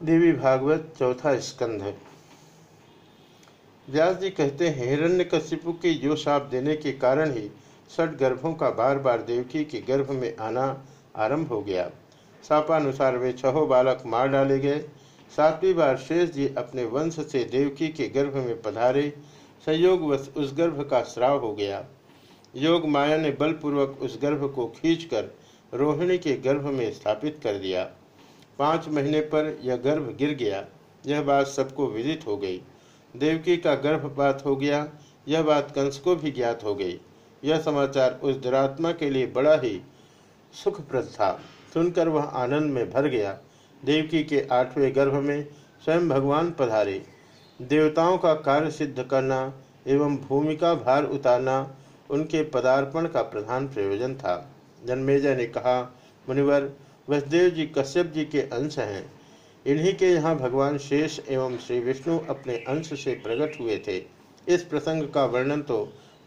देवी भागवत चौथा स्कंध व्यास जी कहते हैं हिरण्य कश्यपु के यो साप देने के कारण ही सठ गर्भों का बार बार देवकी के गर्भ में आना आरंभ हो गया। सापानुसार वे छहों बालक मार डाले गए। सातवीं बार शेष जी अपने वंश से देवकी के गर्भ में पधारे। संयोगवश उस गर्भ का श्राव हो गया। योग माया ने बलपूर्वक उस गर्भ को खींचकर रोहिणी के गर्भ में स्थापित कर दिया। पाँच महीने पर यह गर्भ गिर गया। यह बात सबको विदित हो गई। देवकी का गर्भपात हो गया। यह बात कंस को भी ज्ञात हो गई। यह समाचार उस दुरात्मा के लिए बड़ा ही सुखप्रद था। सुनकर वह आनंद में भर गया। देवकी के आठवें गर्भ में स्वयं भगवान पधारे। देवताओं का कार्य सिद्ध करना एवं भूमिका भार उतारना उनके पदार्पण का प्रधान प्रयोजन था। जन्मेजय ने कहा, मुनिवर वसुदेव जी, कश्यप जी के अंश हैं। इन्हीं के यहाँ भगवान शेष एवं श्री विष्णु अपने अंश से प्रकट हुए थे। इस प्रसंग का वर्णन तो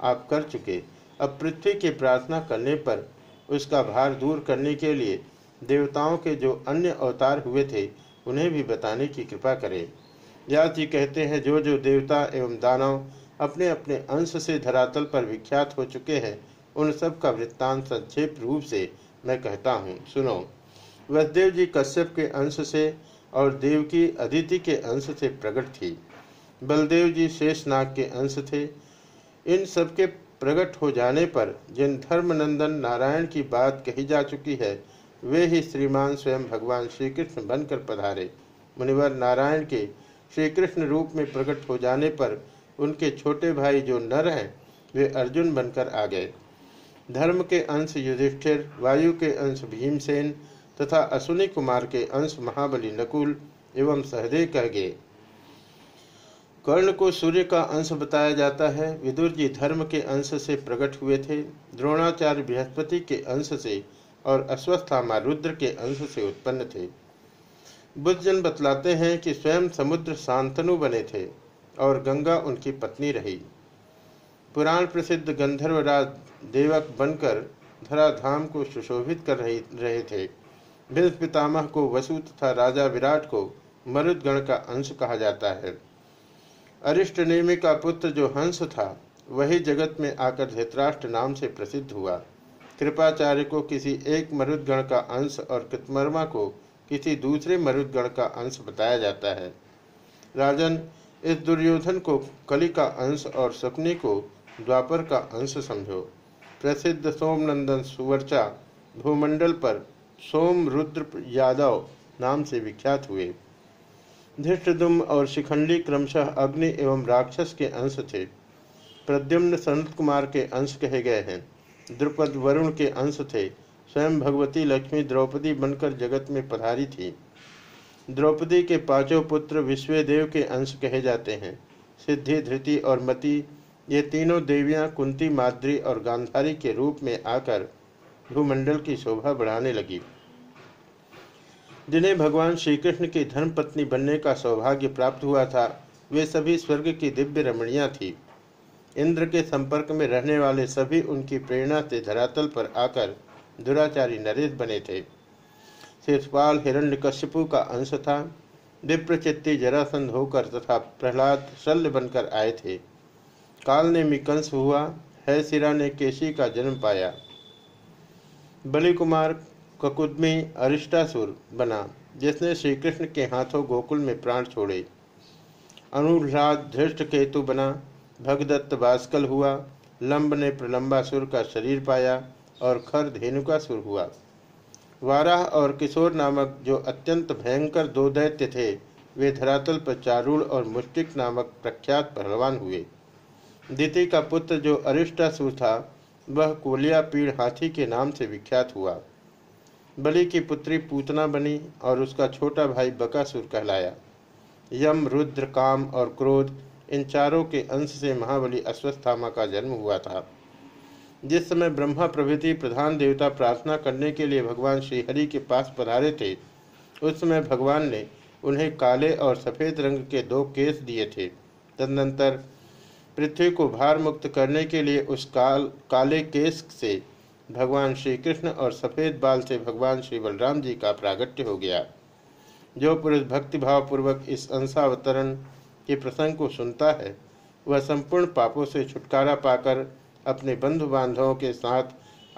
आप कर चुके। अब पृथ्वी की प्रार्थना करने पर उसका भार दूर करने के लिए देवताओं के जो अन्य अवतार हुए थे, उन्हें भी बताने की कृपा करें। व्यास जी कहते हैं जो जो देवता एवं दानव अपने अपने अंश से धरातल पर विख्यात हो चुके हैं, उन सब का वृत्तांत संक्षेप रूप से मैं कहता हूँ। सुनो। वसुदेव जी कश्यप के अंश से और देवकी अदिति के अंश से प्रकट थी। बलदेव जी शेषनाग के अंश थे। इन सबके प्रकट हो जाने पर जिन धर्मनंदन नारायण की बात कही जा चुकी है, वे ही श्रीमान स्वयं भगवान श्री कृष्ण बनकर पधारे। मुनिवर नारायण के श्री कृष्ण रूप में प्रकट हो जाने पर उनके छोटे भाई जो नर हैं, वे अर्जुन बनकर आ गए। धर्म के अंश युधिष्ठिर, वायु के अंश भीमसेन तथा अश्विनी कुमार के अंश महाबली नकुल एवं सहदेव कह गए। कर्ण को सूर्य का अंश बताया जाता है। विदुर जी धर्म के अंश से प्रकट हुए थे। द्रोणाचार्य बृहस्पति के अंश से और अश्वस्थामा रुद्र के अंश से उत्पन्न थे। बुद्धजन बतलाते हैं कि स्वयं समुद्र शांतनु बने थे और गंगा उनकी पत्नी रही। पुराण प्रसिद्ध गंधर्वराज देवक बनकर धराधाम को सुशोभित कर रहे थे। भीष्म पितामह को वसु तथा राजा विराट को मरुदगण का अंश कहा जाता है। अरिष्ट नेमी का पुत्र जो हंस था, वही जगत में आकर धृतराष्ट्र नाम से प्रसिद्ध हुआ। कृपाचार्य को किसी एक मरुदगण का अंश और कृतमर्मा को किसी दूसरे मरुदगण का अंश बताया जाता है। राजन, इस दुर्योधन को कली का अंश और शकुनी को द्वापर का अंश समझो। प्रसिद्ध सोमनंदन सुवर्चा भूमंडल पर सोम रुद्र यादव नाम से विख्यात हुए। धृष्टदुम और शिखंडी क्रमशः अग्नि एवं राक्षस के अंश थे। प्रद्युम्न संत कुमार के अंश कहे गए हैं। द्रुपद वरुण के अंश थे। स्वयं भगवती लक्ष्मी द्रौपदी बनकर जगत में पधारी थी। द्रौपदी के पाँचों पुत्र विश्वदेव के अंश कहे जाते हैं। सिद्धि, धृति और मति, ये तीनों देवियाँ कुंती, माद्री और गांधारी के रूप में आकर भूमंडल की शोभा बढ़ाने लगी। जिन्हें भगवान श्री कृष्ण की धर्मपत्नी बनने का सौभाग्य प्राप्त हुआ था। वे सभी स्वर्ग की दिव्य रमणियाँ थी। इंद्र के संपर्क में रहने वाले सभी उनकी प्रेरणा से धरातल पर आकर दुराचारी नरेश बने थे। शिषपाल हिरण्यकश्यपु का अंश था। विप्रचित्ती जरासंध होकर तथा प्रहलाद शल्य बनकर आए थे। काल ने मिकंस हुआ। है सिरा ने केशी का जन्म पाया। बलि कुमार ककुदमी अरिष्टासुर बना, जिसने श्री कृष्ण के हाथों गोकुल में प्राण छोड़े। अनुराध धृष्ट केतु बना, भगदत्त बास्कल हुआ, लंब ने प्रलंबासुर का शरीर पाया और खर धेनुकासुर हुआ। वाराह और किशोर नामक जो अत्यंत भयंकर दो दैत्य थे, वे धरातल पर चारूण और मुष्टिक नामक प्रख्यात पहलवान हुए। दिति का पुत्र जो अरिष्टासुर था वह कोलिया पीड़ हाथी के नाम से विख्यात हुआ। बलि की पुत्री पूतना बनी और उसका छोटा भाई बकासुर कहलाया। यम, रुद्र, काम और क्रोध, इन चारों के अंश से महाबली अश्वस्थामा का जन्म हुआ था। जिस समय ब्रह्मा प्रभृति प्रधान देवता प्रार्थना करने के लिए भगवान श्रीहरि के पास पधारे थे, उस समय भगवान ने उन्हें काले और सफ़ेद रंग के दो केस दिए थे। तदनंतर पृथ्वी को भार मुक्त करने के लिए उस काल, काले केस से भगवान श्री कृष्ण और सफ़ेद बाल से भगवान श्री बलराम जी का प्रागट्य हो गया। जो पुरुष भक्तिभाव पूर्वक इस अंशावतरण के प्रसंग को सुनता है, वह संपूर्ण पापों से छुटकारा पाकर अपने बंधु बांधवों के साथ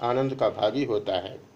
आनंद का भागी होता है।